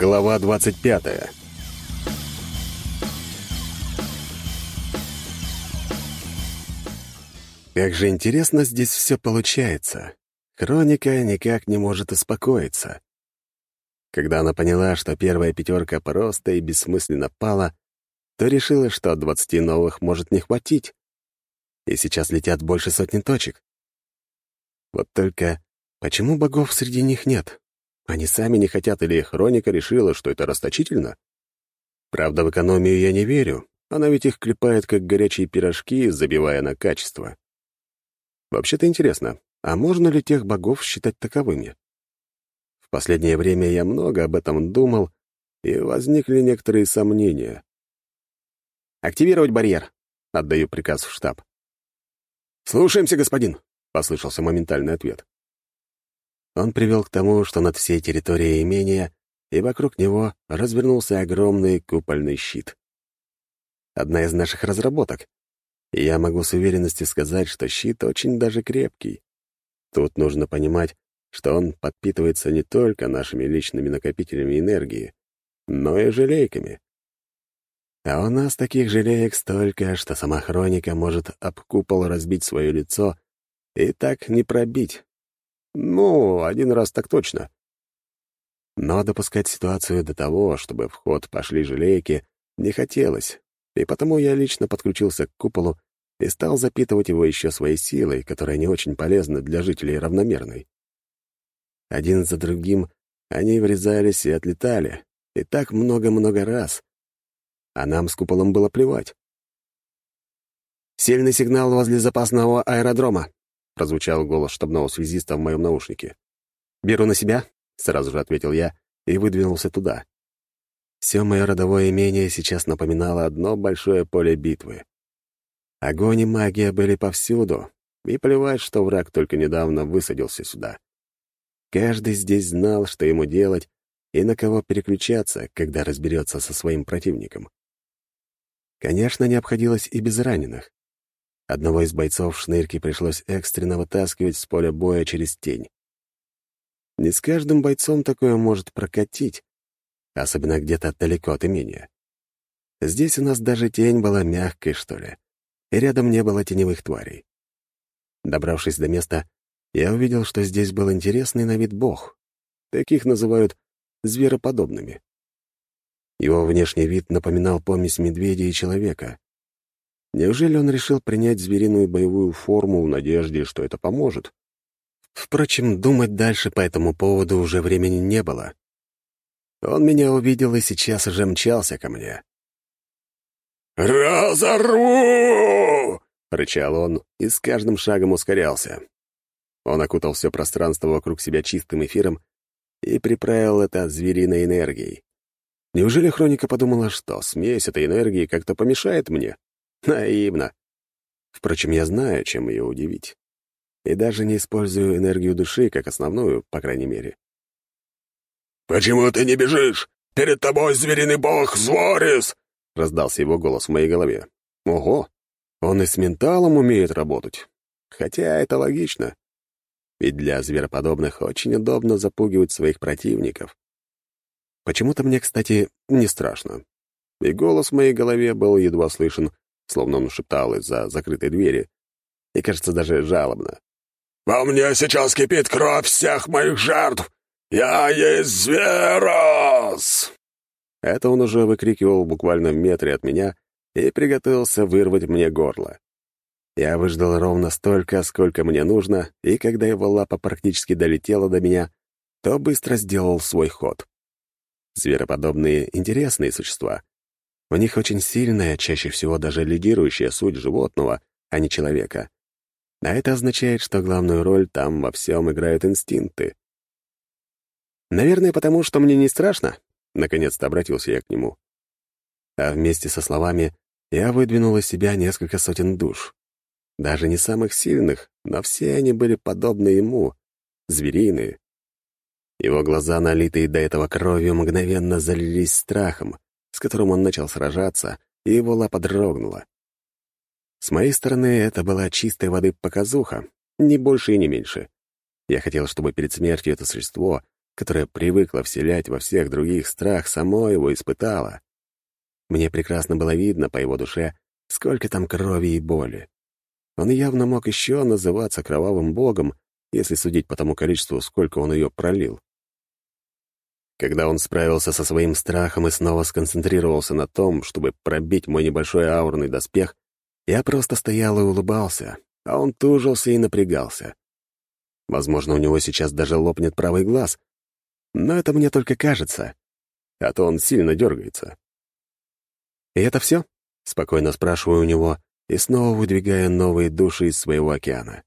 Глава 25 Как же интересно здесь все получается. Хроника никак не может успокоиться. Когда она поняла, что первая пятерка просто и бессмысленно пала, то решила, что от двадцати новых может не хватить. И сейчас летят больше сотни точек. Вот только почему богов среди них нет? Они сами не хотят или Хроника решила, что это расточительно? Правда, в экономию я не верю. Она ведь их клепает, как горячие пирожки, забивая на качество. Вообще-то интересно, а можно ли тех богов считать таковыми? В последнее время я много об этом думал, и возникли некоторые сомнения. «Активировать барьер», — отдаю приказ в штаб. «Слушаемся, господин», — послышался моментальный ответ. Он привел к тому, что над всей территорией имения и вокруг него развернулся огромный купольный щит. Одна из наших разработок. Я могу с уверенностью сказать, что щит очень даже крепкий. Тут нужно понимать, что он подпитывается не только нашими личными накопителями энергии, но и желейками. А у нас таких желеек столько, что сама хроника может об купол разбить свое лицо и так не пробить, ну, один раз так точно. Но допускать ситуацию до того, чтобы в ход пошли желейки, не хотелось, и потому я лично подключился к куполу и стал запитывать его еще своей силой, которая не очень полезна для жителей равномерной. Один за другим они врезались и отлетали, и так много-много раз. А нам с куполом было плевать. «Сильный сигнал возле запасного аэродрома», прозвучал голос штабного связиста в моем наушнике. «Беру на себя», — сразу же ответил я и выдвинулся туда. Все мое родовое имение сейчас напоминало одно большое поле битвы. Огонь и магия были повсюду, и плевать, что враг только недавно высадился сюда. Каждый здесь знал, что ему делать и на кого переключаться, когда разберется со своим противником. Конечно, не обходилось и без раненых. Одного из бойцов шнырки пришлось экстренно вытаскивать с поля боя через тень. Не с каждым бойцом такое может прокатить, особенно где-то далеко от имения. Здесь у нас даже тень была мягкой, что ли, и рядом не было теневых тварей. Добравшись до места, я увидел, что здесь был интересный на вид бог. Таких называют звероподобными. Его внешний вид напоминал помесь медведя и человека. Неужели он решил принять звериную боевую форму в надежде, что это поможет? Впрочем, думать дальше по этому поводу уже времени не было. Он меня увидел и сейчас уже мчался ко мне. «Разорву!» — рычал он и с каждым шагом ускорялся. Он окутал все пространство вокруг себя чистым эфиром и приправил это звериной энергией. Неужели Хроника подумала, что смесь этой энергии как-то помешает мне? Наивно. Впрочем, я знаю, чем ее удивить. И даже не использую энергию души как основную, по крайней мере. «Почему ты не бежишь? Перед тобой звериный бог Зворис!» — раздался его голос в моей голове. «Ого! Он и с менталом умеет работать. Хотя это логично. Ведь для звероподобных очень удобно запугивать своих противников. Почему-то мне, кстати, не страшно. И голос в моей голове был едва слышен, словно он шептал из-за закрытой двери, и, кажется, даже жалобно. «Во мне сейчас кипит кровь всех моих жертв! Я есть зверос!» Это он уже выкрикивал буквально в метре от меня и приготовился вырвать мне горло. Я выждал ровно столько, сколько мне нужно, и когда его лапа практически долетела до меня, то быстро сделал свой ход. Звероподобные — интересные существа, у них очень сильная, чаще всего даже лидирующая суть животного, а не человека. А это означает, что главную роль там во всем играют инстинкты. «Наверное, потому что мне не страшно», — наконец-то обратился я к нему. А вместе со словами я выдвинул из себя несколько сотен душ. Даже не самых сильных, но все они были подобны ему, звериные. Его глаза, налитые до этого кровью, мгновенно залились страхом, с которым он начал сражаться, и его лапа дрогнула. С моей стороны, это была чистой воды показуха, ни больше и не меньше. Я хотел, чтобы перед смертью это существо которая привыкла вселять во всех других страх, само его испытала. Мне прекрасно было видно по его душе, сколько там крови и боли. Он явно мог еще называться кровавым богом, если судить по тому количеству, сколько он ее пролил. Когда он справился со своим страхом и снова сконцентрировался на том, чтобы пробить мой небольшой аурный доспех, я просто стоял и улыбался, а он тужился и напрягался. Возможно, у него сейчас даже лопнет правый глаз, но это мне только кажется, а то он сильно дергается. «И это все?» — спокойно спрашиваю у него и снова выдвигаю новые души из своего океана.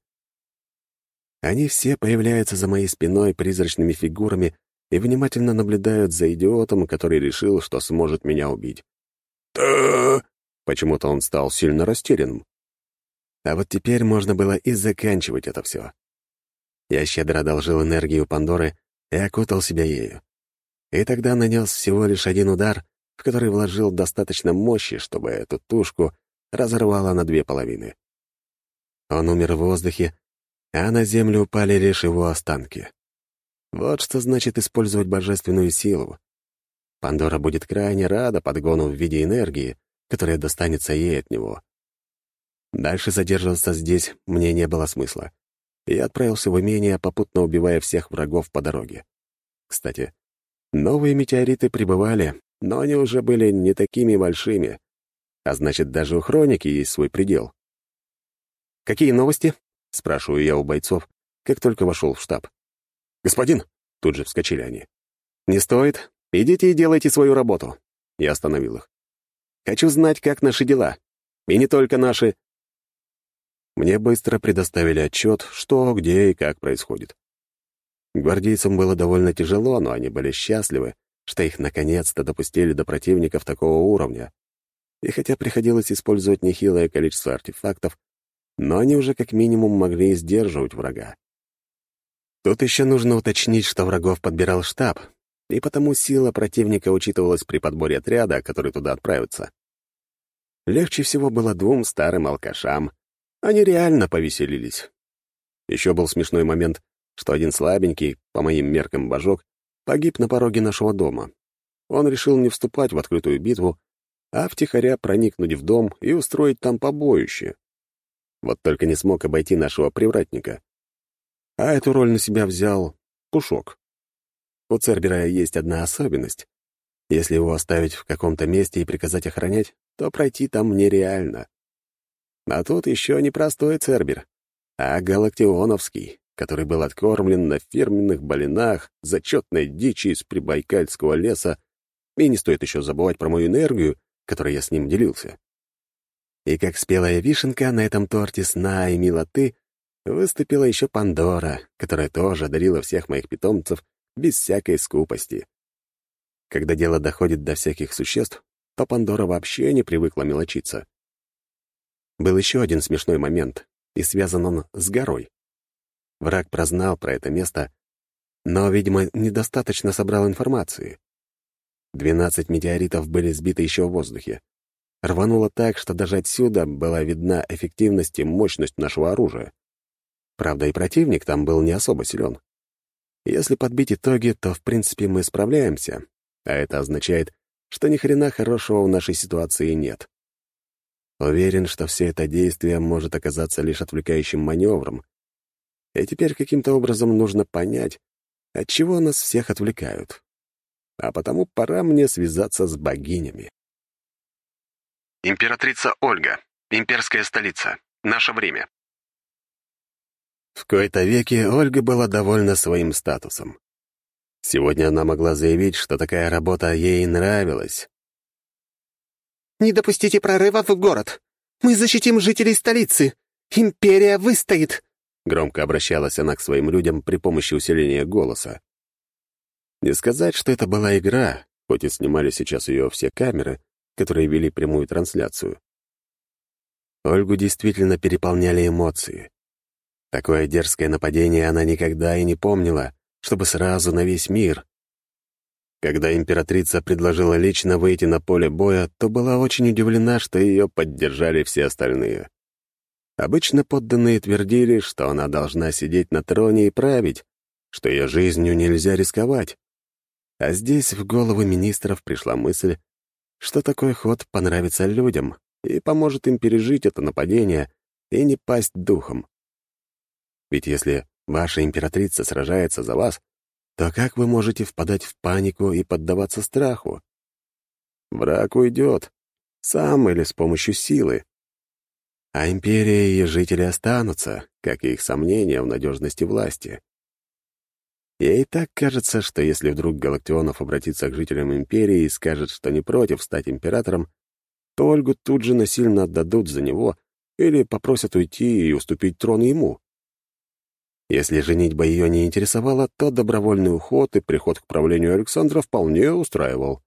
Они все появляются за моей спиной призрачными фигурами и внимательно наблюдают за идиотом, который решил, что сможет меня убить. «Да...» Почему-то он стал сильно растерянным. А вот теперь можно было и заканчивать это все. Я щедро одолжил энергию Пандоры и окутал себя ею. И тогда нанес всего лишь один удар, в который вложил достаточно мощи, чтобы эту тушку разорвало на две половины. Он умер в воздухе, а на землю упали лишь его останки. Вот что значит использовать божественную силу. Пандора будет крайне рада подгону в виде энергии, которая достанется ей от него. Дальше задерживаться здесь мне не было смысла. Я отправился в имение, попутно убивая всех врагов по дороге. Кстати, новые метеориты прибывали, но они уже были не такими большими. А значит, даже у хроники есть свой предел. «Какие новости?» — спрашиваю я у бойцов, как только вошел в штаб. «Господин!» — тут же вскочили они. «Не стоит. Идите и делайте свою работу». Я остановил их. «Хочу знать, как наши дела. И не только наши». Мне быстро предоставили отчет, что, где и как происходит. Гвардейцам было довольно тяжело, но они были счастливы, что их наконец-то допустили до противников такого уровня. И хотя приходилось использовать нехилое количество артефактов, но они уже как минимум могли сдерживать врага. Тут еще нужно уточнить, что врагов подбирал штаб, и потому сила противника учитывалась при подборе отряда, который туда отправится. Легче всего было двум старым алкашам. Они реально повеселились. Еще был смешной момент, что один слабенький, по моим меркам божок, погиб на пороге нашего дома. Он решил не вступать в открытую битву, а втихаря проникнуть в дом и устроить там побоище. Вот только не смог обойти нашего привратника. А эту роль на себя взял Пушок. У Цербера есть одна особенность. Если его оставить в каком-то месте и приказать охранять, то пройти там нереально. А тут еще не простой Цербер, а галактионовский который был откормлен на фирменных балинах, зачетной дичи из прибайкальского леса, и не стоит еще забывать про мою энергию, которой я с ним делился. И как спелая вишенка на этом торте сна и милоты выступила еще Пандора, которая тоже одарила всех моих питомцев без всякой скупости. Когда дело доходит до всяких существ, то Пандора вообще не привыкла мелочиться. Был еще один смешной момент, и связан он с горой. Враг прознал про это место, но, видимо, недостаточно собрал информации. Двенадцать метеоритов были сбиты еще в воздухе. Рвануло так, что даже отсюда была видна эффективность и мощность нашего оружия. Правда, и противник там был не особо силен. Если подбить итоги, то, в принципе, мы справляемся, а это означает, что ни хрена хорошего в нашей ситуации нет. Уверен, что все это действие может оказаться лишь отвлекающим маневром, и теперь каким-то образом нужно понять, от чего нас всех отвлекают. А потому пора мне связаться с богинями. Императрица Ольга. Имперская столица. Наше время. В кои-то веки Ольга была довольна своим статусом. Сегодня она могла заявить, что такая работа ей нравилась. «Не допустите прорывов в город! Мы защитим жителей столицы! Империя выстоит!» Громко обращалась она к своим людям при помощи усиления голоса. Не сказать, что это была игра, хоть и снимали сейчас ее все камеры, которые вели прямую трансляцию. Ольгу действительно переполняли эмоции. Такое дерзкое нападение она никогда и не помнила, чтобы сразу на весь мир. Когда императрица предложила лично выйти на поле боя, то была очень удивлена, что ее поддержали все остальные. Обычно подданные твердили, что она должна сидеть на троне и править, что ее жизнью нельзя рисковать. А здесь в голову министров пришла мысль, что такой ход понравится людям и поможет им пережить это нападение и не пасть духом. Ведь если ваша императрица сражается за вас, то как вы можете впадать в панику и поддаваться страху? Враг уйдет, сам или с помощью силы. А империя и жители останутся, как и их сомнения в надежности власти. Ей так кажется, что если вдруг Галактионов обратится к жителям империи и скажет, что не против стать императором, то Ольгу тут же насильно отдадут за него или попросят уйти и уступить трон ему. Если женитьба ее не интересовала, то добровольный уход и приход к правлению Александра вполне устраивал.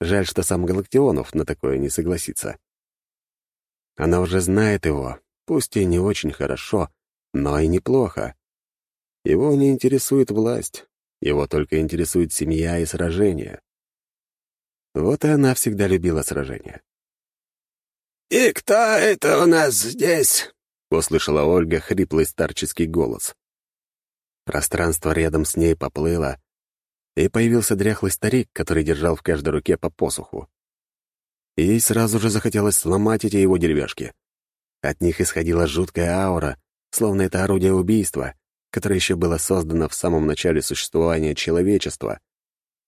Жаль, что сам Галактионов на такое не согласится. Она уже знает его, пусть и не очень хорошо, но и неплохо. Его не интересует власть, его только интересует семья и сражения. Вот и она всегда любила сражения. «И кто это у нас здесь?» — услышала Ольга хриплый старческий голос. Пространство рядом с ней поплыло, и появился дряхлый старик, который держал в каждой руке по посоху. И ей сразу же захотелось сломать эти его деревяшки. От них исходила жуткая аура, словно это орудие убийства, которое еще было создано в самом начале существования человечества,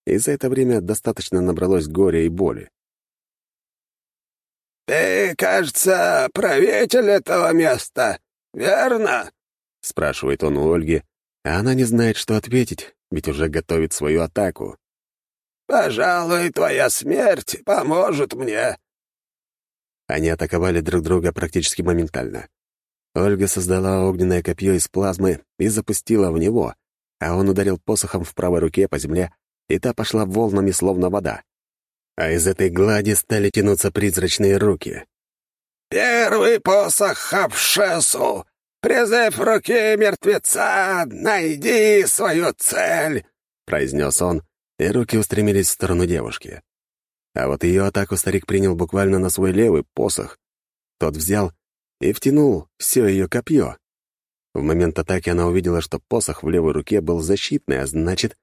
и за это время достаточно набралось горя и боли. «Ты, кажется, правитель этого места, верно?» — спрашивает он у Ольги, а она не знает, что ответить, ведь уже готовит свою атаку. «Пожалуй, твоя смерть поможет мне». Они атаковали друг друга практически моментально. Ольга создала огненное копье из плазмы и запустила в него, а он ударил посохом в правой руке по земле, и та пошла волнами, словно вода а из этой глади стали тянуться призрачные руки. «Первый посох Хапшесу! Призыв руки мертвеца! Найди свою цель!» — произнес он, и руки устремились в сторону девушки. А вот ее атаку старик принял буквально на свой левый посох. Тот взял и втянул все ее копье. В момент атаки она увидела, что посох в левой руке был защитный, а значит...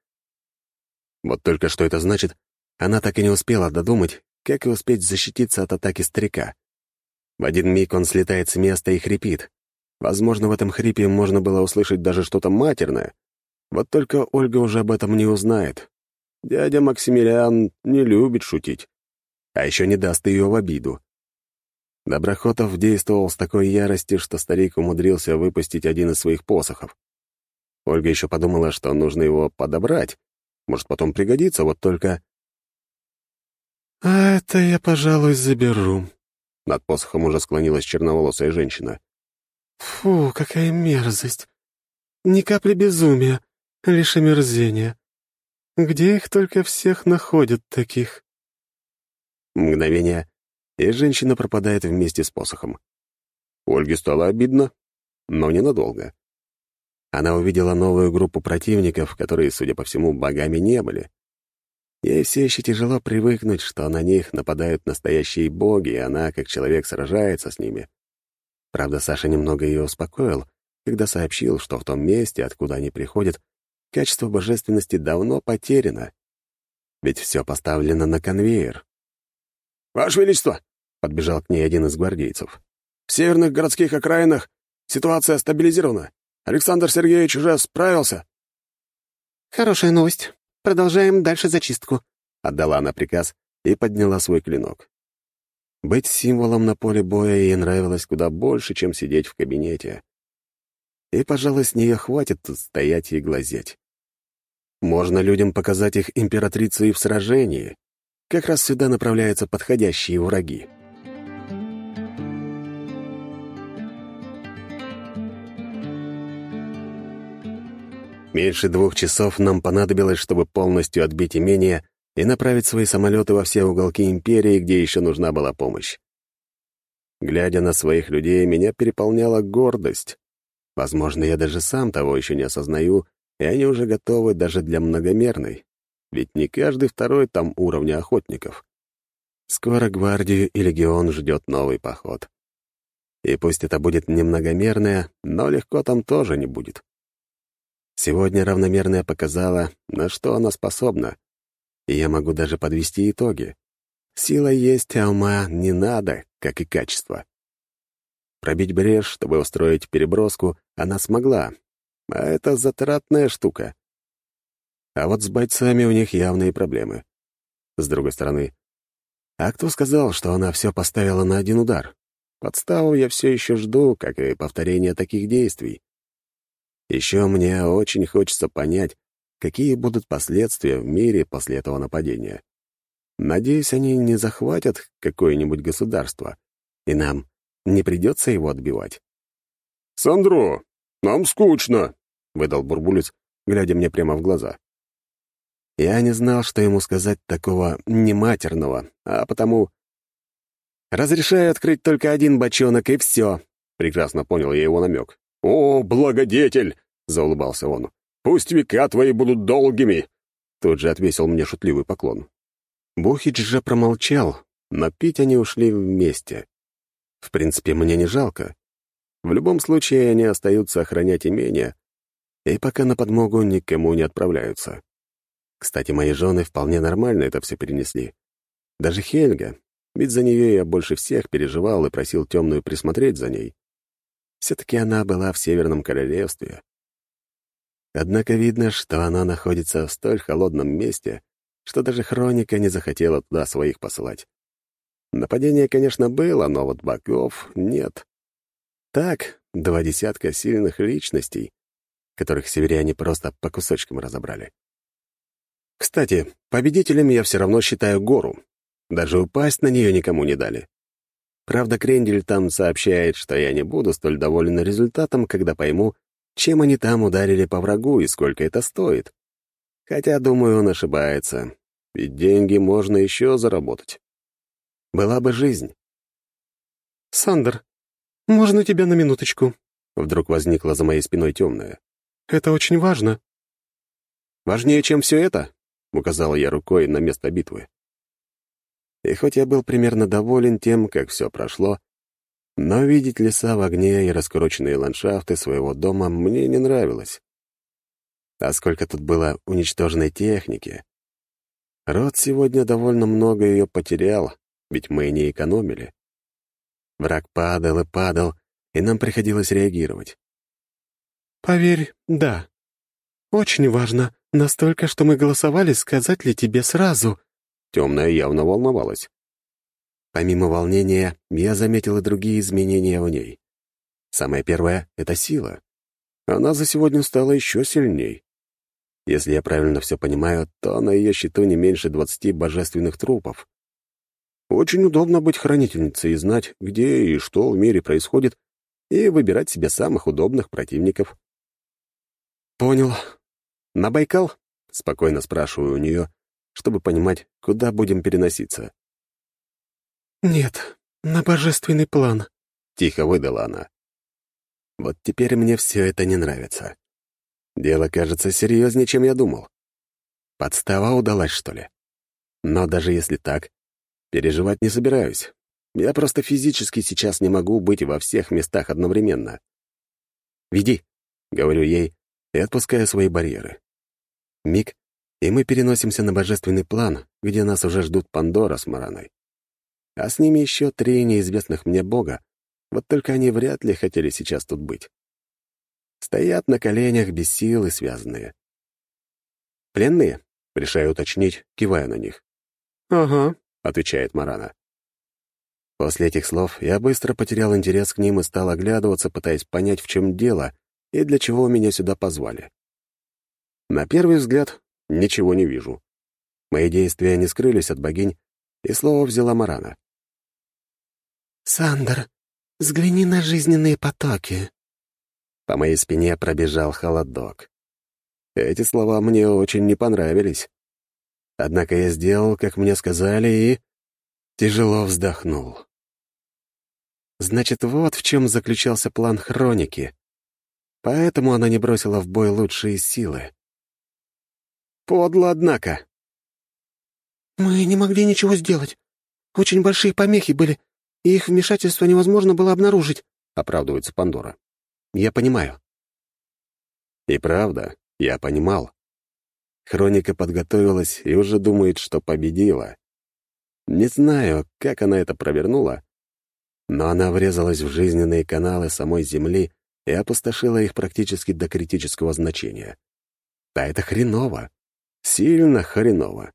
Вот только что это значит, она так и не успела додумать, как и успеть защититься от атаки старика. В один миг он слетает с места и хрипит. Возможно, в этом хрипе можно было услышать даже что-то матерное. Вот только Ольга уже об этом не узнает. Дядя Максимилиан не любит шутить. А еще не даст ее в обиду. Доброхотов действовал с такой яростью, что старик умудрился выпустить один из своих посохов. Ольга еще подумала, что нужно его подобрать. Может, потом пригодится, вот только... «А это я, пожалуй, заберу». Над посохом уже склонилась черноволосая женщина. «Фу, какая мерзость! Ни капли безумия, лишь омерзение. Где их только всех находят таких?» Мгновение, и женщина пропадает вместе с посохом. Ольге стало обидно, но ненадолго. Она увидела новую группу противников, которые, судя по всему, богами не были. Ей все еще тяжело привыкнуть, что на них нападают настоящие боги, и она, как человек, сражается с ними. Правда, Саша немного ее успокоил, когда сообщил, что в том месте, откуда они приходят, качество божественности давно потеряно. Ведь все поставлено на конвейер. «Ваше Величество!» — подбежал к ней один из гвардейцев. «В северных городских окраинах ситуация стабилизирована. Александр Сергеевич уже справился». «Хорошая новость. Продолжаем дальше зачистку», — отдала она приказ и подняла свой клинок. Быть символом на поле боя ей нравилось куда больше, чем сидеть в кабинете. И, пожалуй, с нее хватит тут стоять и глазеть. Можно людям показать их императрицу и в сражении. Как раз сюда направляются подходящие враги. Меньше двух часов нам понадобилось, чтобы полностью отбить имение и направить свои самолеты во все уголки империи, где еще нужна была помощь. Глядя на своих людей, меня переполняла гордость. Возможно, я даже сам того еще не осознаю, и они уже готовы даже для многомерной. Ведь не каждый второй там уровня охотников. Скоро гвардию и легион ждет новый поход. И пусть это будет немногомерное, но легко там тоже не будет. Сегодня равномерная показала, на что она способна, и я могу даже подвести итоги. Сила есть, а ума не надо, как и качество. Пробить брешь, чтобы устроить переброску, она смогла, а это затратная штука. А вот с бойцами у них явные проблемы. С другой стороны, а кто сказал, что она все поставила на один удар? Подставу я все еще жду, как и повторение таких действий. Еще мне очень хочется понять, какие будут последствия в мире после этого нападения. Надеюсь, они не захватят какое-нибудь государство, и нам не придется его отбивать. «Сандро, нам скучно», — выдал Бурбулец, глядя мне прямо в глаза. Я не знал, что ему сказать такого нематерного, а потому... «Разрешаю открыть только один бочонок, и все», — прекрасно понял я его намек. «О, благодетель!» — заулыбался он. «Пусть века твои будут долгими!» Тут же отвесил мне шутливый поклон. Бухич же промолчал, но пить они ушли вместе. В принципе, мне не жалко. В любом случае, они остаются охранять имение, и пока на подмогу никому не отправляются. Кстати, мои жены вполне нормально это все перенесли. Даже Хельга, ведь за нее я больше всех переживал и просил темную присмотреть за ней. Все-таки она была в Северном Королевстве. Однако видно, что она находится в столь холодном месте, что даже Хроника не захотела туда своих посылать. Нападение, конечно, было, но вот богов нет. Так, два десятка сильных личностей, которых северяне просто по кусочкам разобрали. Кстати, победителем я все равно считаю гору. Даже упасть на нее никому не дали. Правда, Крендель там сообщает, что я не буду столь доволен результатом, когда пойму, чем они там ударили по врагу и сколько это стоит. Хотя, думаю, он ошибается, ведь деньги можно еще заработать. Была бы жизнь. «Сандер, можно тебя на минуточку?» Вдруг возникла за моей спиной темная. «Это очень важно». «Важнее, чем все это?» — указал я рукой на место битвы. И хоть я был примерно доволен тем, как все прошло, но видеть леса в огне и раскуроченные ландшафты своего дома мне не нравилось. А сколько тут было уничтоженной техники. Род сегодня довольно много ее потерял, ведь мы не экономили. Враг падал и падал, и нам приходилось реагировать. «Поверь, да. Очень важно, настолько, что мы голосовали, сказать ли тебе сразу». Темная явно волновалась. Помимо волнения, я заметил и другие изменения в ней. Самое первое — это сила. Она за сегодня стала еще сильней. Если я правильно все понимаю, то на ее счету не меньше двадцати божественных трупов. Очень удобно быть хранительницей и знать, где и что в мире происходит, и выбирать себе самых удобных противников. «Понял. На Байкал?» — спокойно спрашиваю у нее, чтобы понимать, куда будем переноситься. «Нет, на божественный план», — тихо выдала она. «Вот теперь мне все это не нравится. Дело кажется серьезнее, чем я думал. Подстава удалась, что ли? Но даже если так, переживать не собираюсь. Я просто физически сейчас не могу быть во всех местах одновременно. «Веди», — говорю ей, и отпускаю свои барьеры. Миг, и мы переносимся на божественный план, где нас уже ждут Пандора с Мараной. А с ними еще три неизвестных мне бога, вот только они вряд ли хотели сейчас тут быть. Стоят на коленях без сил и связанные. «Пленные?» — решаю уточнить, кивая на них. «Ага», — отвечает Марана. После этих слов я быстро потерял интерес к ним и стал оглядываться, пытаясь понять, в чем дело и для чего меня сюда позвали. На первый взгляд ничего не вижу. Мои действия не скрылись от богинь, и слово взяла Марана. «Сандер, взгляни на жизненные потоки», по моей спине пробежал холодок. Эти слова мне очень не понравились. Однако я сделал, как мне сказали, и... тяжело вздохнул. Значит, вот в чем заключался план Хроники. Поэтому она не бросила в бой лучшие силы. Подло, однако. «Мы не могли ничего сделать. Очень большие помехи были, и их вмешательство невозможно было обнаружить», — оправдывается Пандора. Я понимаю. И правда, Я понимал. Хроника подготовилась и уже думает, что победила. Не знаю, как она это провернула, но она врезалась в жизненные каналы самой Земли и опустошила их практически до критического значения. Да это хреново. Сильно хреново.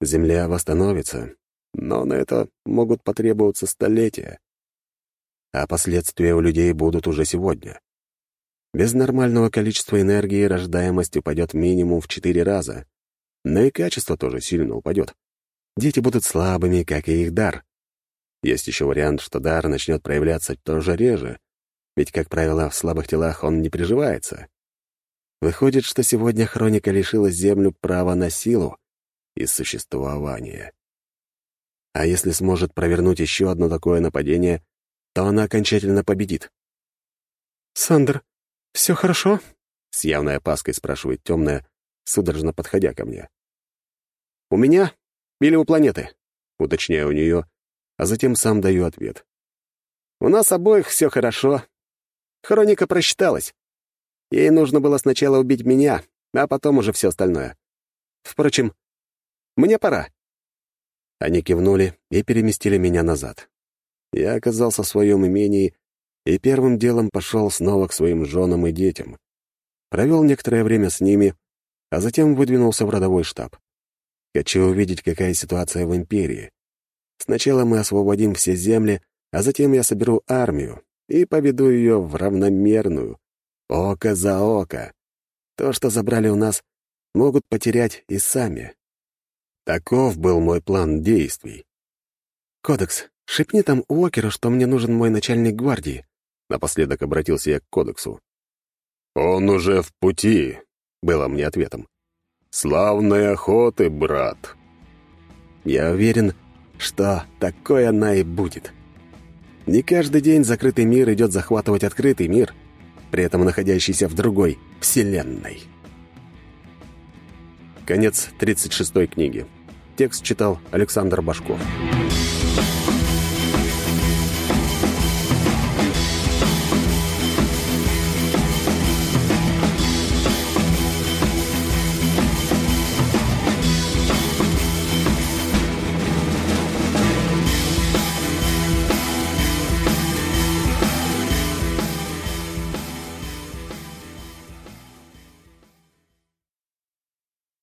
Земля восстановится, но на это могут потребоваться столетия. А последствия у людей будут уже сегодня. Без нормального количества энергии рождаемость упадет минимум в четыре раза, но и качество тоже сильно упадет. Дети будут слабыми, как и их дар. Есть еще вариант, что дар начнет проявляться тоже реже, ведь, как правило, в слабых телах он не приживается. Выходит, что сегодня хроника лишила Землю права на силу и существование. А если сможет провернуть еще одно такое нападение, то она окончательно победит. «Сандер, все хорошо?» — с явной опаской спрашивает темная, судорожно подходя ко мне. «У меня или у планеты?» — уточняю у нее, а затем сам даю ответ. «У нас обоих все хорошо. Хроника просчиталась. Ей нужно было сначала убить меня, а потом уже все остальное. Впрочем, мне пора». Они кивнули и переместили меня назад. Я оказался в своем имении и первым делом пошел снова к своим женам и детям. Провел некоторое время с ними, а затем выдвинулся в родовой штаб. Хочу увидеть, какая ситуация в империи. Сначала мы освободим все земли, а затем я соберу армию и поведу ее в равномерную, око за око. То, что забрали у нас, могут потерять и сами. Таков был мой план действий. «Кодекс, шепни там Уокеру, что мне нужен мой начальник гвардии», Напоследок обратился я к кодексу. «Он уже в пути», — было мне ответом. «Славной охоты, брат!» Я уверен, что такой она и будет. Не каждый день закрытый мир идет захватывать открытый мир, при этом находящийся в другой вселенной. Конец 36 книги. Текст читал Александр Башков.